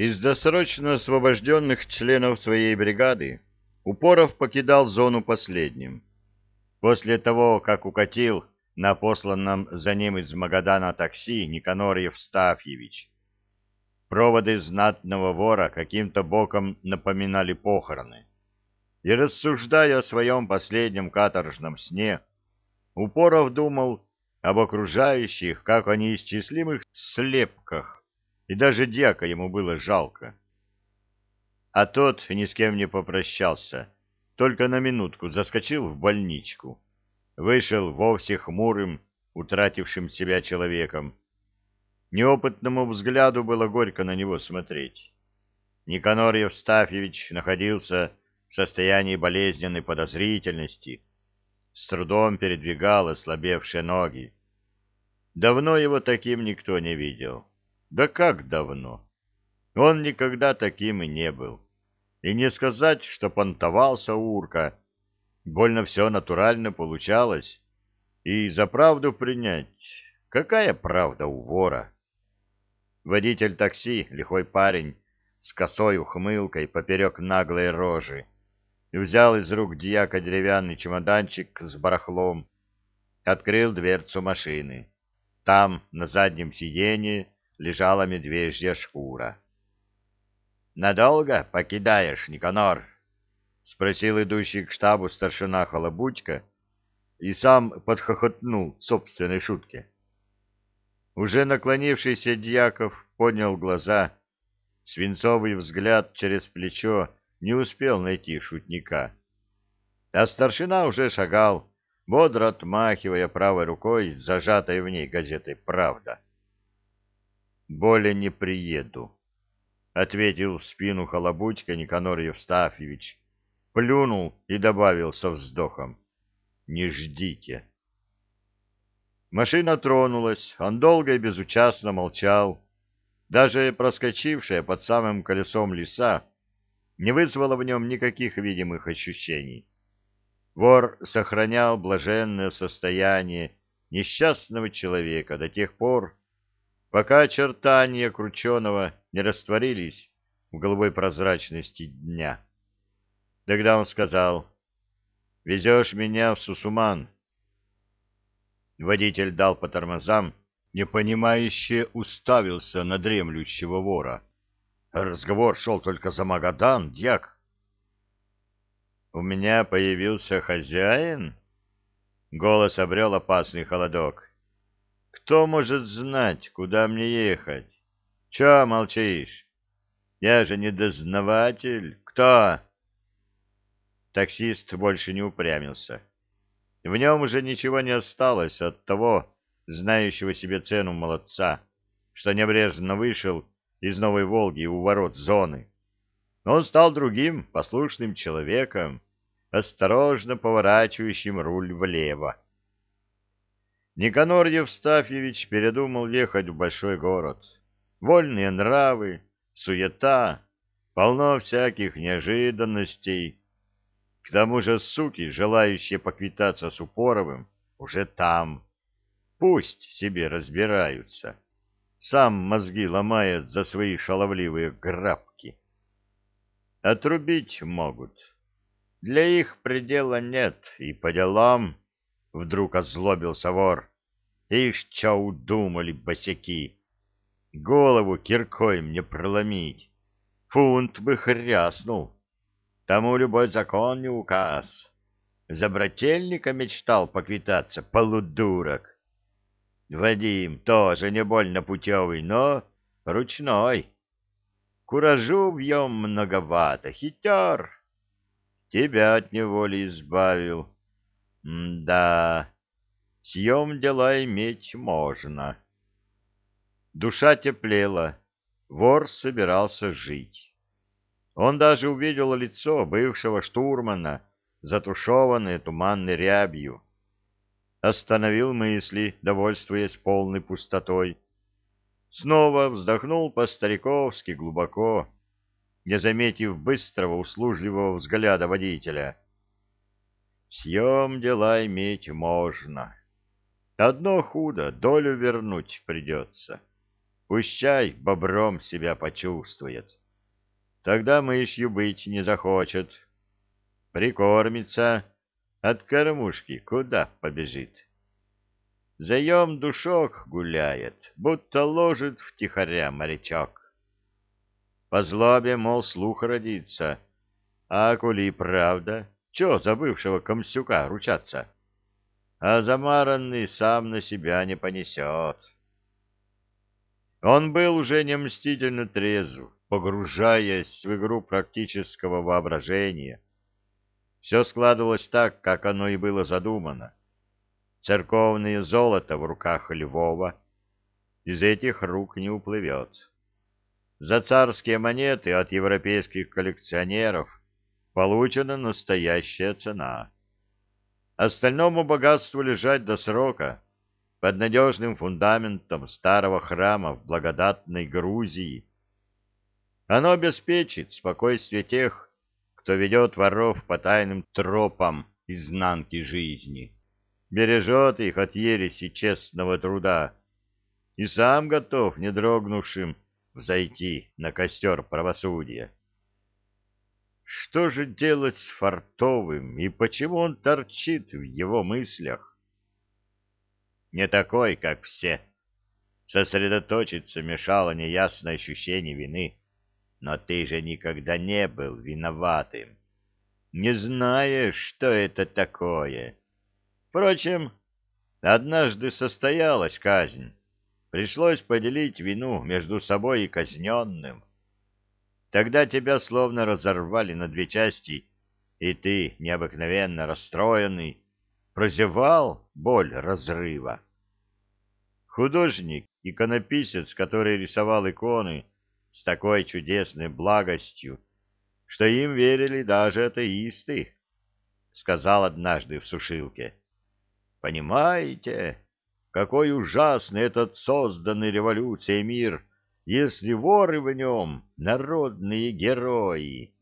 Из досрочно освобожденных членов своей бригады Упоров покидал зону последним. После того, как укатил на посланном за ним из Магадана такси Никанор Евстафьевич. Проводы знатного вора каким-то боком напоминали похороны. И рассуждая о своем последнем каторжном сне, Упоров думал об окружающих, как о неисчислимых слепках, и даже дьяка ему было жалко. А тот ни с кем не попрощался, только на минутку заскочил в больничку, вышел вовсе хмурым, утратившим себя человеком. Неопытному взгляду было горько на него смотреть. Никанор Евстафьевич находился в состоянии болезненной подозрительности, с трудом передвигал ослабевшие ноги. Давно его таким никто не видел. Да как давно? Он никогда таким и не был. И не сказать, что понтовался урка. Больно все натурально получалось. И за правду принять. Какая правда у вора? Водитель такси, лихой парень, с косой ухмылкой поперек наглой рожи, взял из рук дьяка деревянный чемоданчик с барахлом, открыл дверцу машины. Там, на заднем сиденье, лежала медвежья шкура. «Надолго покидаешь, Никанор?» — спросил идущий к штабу старшина Холобудько и сам подхохотнул собственной шутке. Уже наклонившийся Дьяков поднял глаза, свинцовый взгляд через плечо не успел найти шутника. А старшина уже шагал, бодро отмахивая правой рукой зажатой в ней газетой «Правда». «Более не приеду», — ответил в спину Холобудько Никанор Евстафьевич, плюнул и добавил со вздохом. «Не ждите». Машина тронулась, он долго и безучастно молчал. Даже проскочившая под самым колесом леса не вызвала в нем никаких видимых ощущений. Вор сохранял блаженное состояние несчастного человека до тех пор, пока очертания крученого не растворились в голубой прозрачности дня. Тогда он сказал, «Везешь меня в Сусуман». Водитель дал по тормозам, непонимающе уставился на дремлющего вора. Разговор шел только за Магадан, дьяк. «У меня появился хозяин?» Голос обрел опасный холодок. «Кто может знать, куда мне ехать? Че молчишь? Я же не дознаватель. Кто?» Таксист больше не упрямился. В нем уже ничего не осталось от того, знающего себе цену молодца, что небрежно вышел из Новой Волги у ворот зоны. Он стал другим, послушным человеком, осторожно поворачивающим руль влево. Никанор Евстафьевич передумал ехать в большой город. Вольные нравы, суета, полно всяких неожиданностей. К тому же суки, желающие поквитаться с Упоровым, уже там. Пусть себе разбираются сам мозги ломает за свои шаловливые грабки. Отрубить могут. Для их предела нет, и по делам вдруг озлобился вор. Ишь, чё удумали босяки. Голову киркой мне проломить. Фунт бы хряснул. Тому любой закон не указ. За брательника мечтал поквитаться, полудурок. Вадим тоже не больно путевый, но ручной. Куражу в нем многовато, хитер. Тебя от неволи избавил. М да, съем дела иметь можно. Душа теплела, вор собирался жить. Он даже увидел лицо бывшего штурмана, затушеванное туманной рябью остановил мысли, довольствуясь полной пустотой. Снова вздохнул по-стариковски глубоко, не заметив быстрого услужливого взгляда водителя. Съем дела иметь можно. Одно худо, долю вернуть придется. Пущай бобром себя почувствует. Тогда мышью быть не захочет. Прикормится, от кормушки куда побежит. Заем душок гуляет, будто ложит втихаря морячок. По злобе, мол, слух родится, а коли правда, чё за бывшего комсюка ручаться? А замаранный сам на себя не понесет. Он был уже не мстительно трезв, погружаясь в игру практического воображения. Все складывалось так, как оно и было задумано. Церковное золото в руках Львова из этих рук не уплывет. За царские монеты от европейских коллекционеров получена настоящая цена. Остальному богатству лежать до срока под надежным фундаментом старого храма в благодатной Грузии. Оно обеспечит спокойствие тех, кто ведет воров по тайным тропам изнанки жизни, бережет их от ереси честного труда и сам готов, не дрогнувшим, взойти на костер правосудия. Что же делать с Фартовым и почему он торчит в его мыслях? не такой, как все. Сосредоточиться мешало неясное ощущение вины. Но ты же никогда не был виноватым. Не знаешь, что это такое. Впрочем, однажды состоялась казнь. Пришлось поделить вину между собой и казненным. Тогда тебя словно разорвали на две части, и ты, необыкновенно расстроенный, прозевал боль разрыва. Художник, иконописец, который рисовал иконы с такой чудесной благостью, что им верили даже атеисты, сказал однажды в сушилке. Понимаете, какой ужасный этот созданный революцией мир, если воры в нем — народные герои.